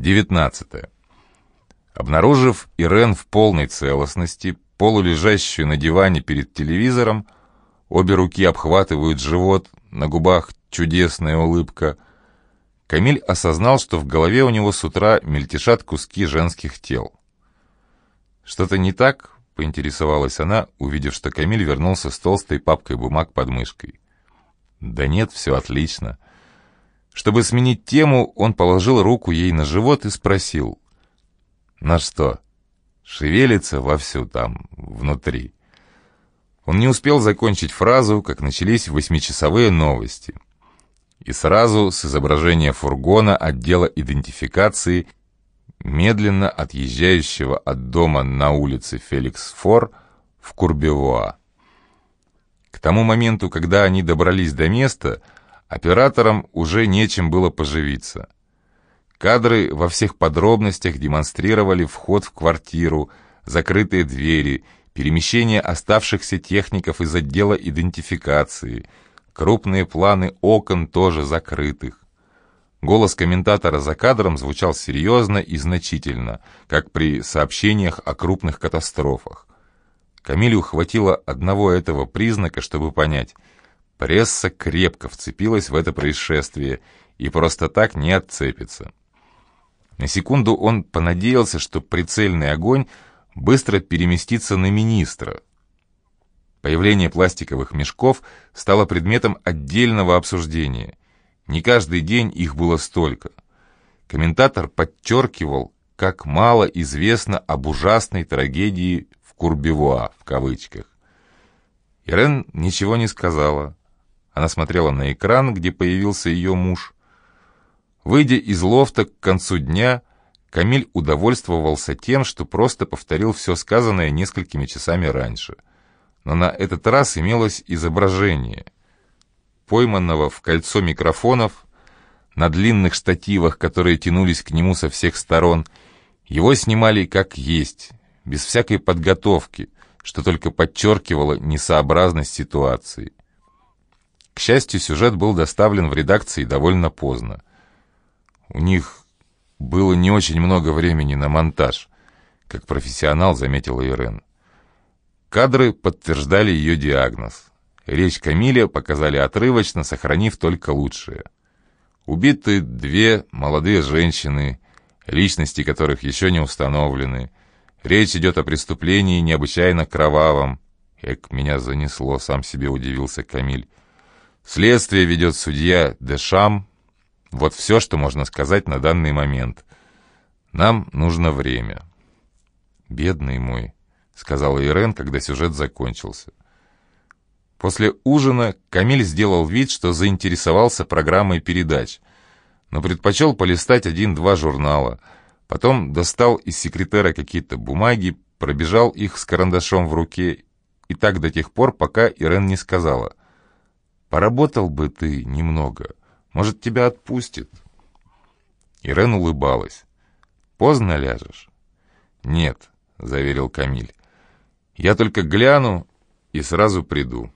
19. Обнаружив Ирен в полной целостности, полулежащую на диване перед телевизором, обе руки обхватывают живот, на губах чудесная улыбка, Камиль осознал, что в голове у него с утра мельтешат куски женских тел. «Что-то не так?» — поинтересовалась она, увидев, что Камиль вернулся с толстой папкой бумаг под мышкой. «Да нет, все отлично». Чтобы сменить тему, он положил руку ей на живот и спросил. «На что? Шевелится вовсю там, внутри». Он не успел закончить фразу, как начались восьмичасовые новости. И сразу с изображения фургона отдела идентификации, медленно отъезжающего от дома на улице Феликс Фор в Курбевуа. К тому моменту, когда они добрались до места, Операторам уже нечем было поживиться. Кадры во всех подробностях демонстрировали вход в квартиру, закрытые двери, перемещение оставшихся техников из отдела идентификации, крупные планы окон тоже закрытых. Голос комментатора за кадром звучал серьезно и значительно, как при сообщениях о крупных катастрофах. Камилю хватило одного этого признака, чтобы понять – Пресса крепко вцепилась в это происшествие и просто так не отцепится. На секунду он понадеялся, что прицельный огонь быстро переместится на министра. Появление пластиковых мешков стало предметом отдельного обсуждения. Не каждый день их было столько. Комментатор подчеркивал, как мало известно об ужасной трагедии в Курбевуа, в кавычках. Ирен ничего не сказала. Она смотрела на экран, где появился ее муж. Выйдя из лофта к концу дня, Камиль удовольствовался тем, что просто повторил все сказанное несколькими часами раньше. Но на этот раз имелось изображение. Пойманного в кольцо микрофонов, на длинных штативах, которые тянулись к нему со всех сторон, его снимали как есть, без всякой подготовки, что только подчеркивало несообразность ситуации. Счастью, сюжет был доставлен в редакции довольно поздно. У них было не очень много времени на монтаж, как профессионал заметила Ирен. Кадры подтверждали ее диагноз. Речь Камиля показали отрывочно, сохранив только лучшее. Убиты две молодые женщины, личности которых еще не установлены. Речь идет о преступлении необычайно кровавом. Эк, меня занесло, сам себе удивился Камиль. Следствие ведет судья Дешам. Вот все, что можно сказать на данный момент. Нам нужно время. «Бедный мой», — сказала Ирен, когда сюжет закончился. После ужина Камиль сделал вид, что заинтересовался программой передач, но предпочел полистать один-два журнала. Потом достал из секретера какие-то бумаги, пробежал их с карандашом в руке, и так до тех пор, пока Ирен не сказала. Поработал бы ты немного, может, тебя отпустит». Ирен улыбалась. «Поздно ляжешь?» «Нет», — заверил Камиль. «Я только гляну и сразу приду».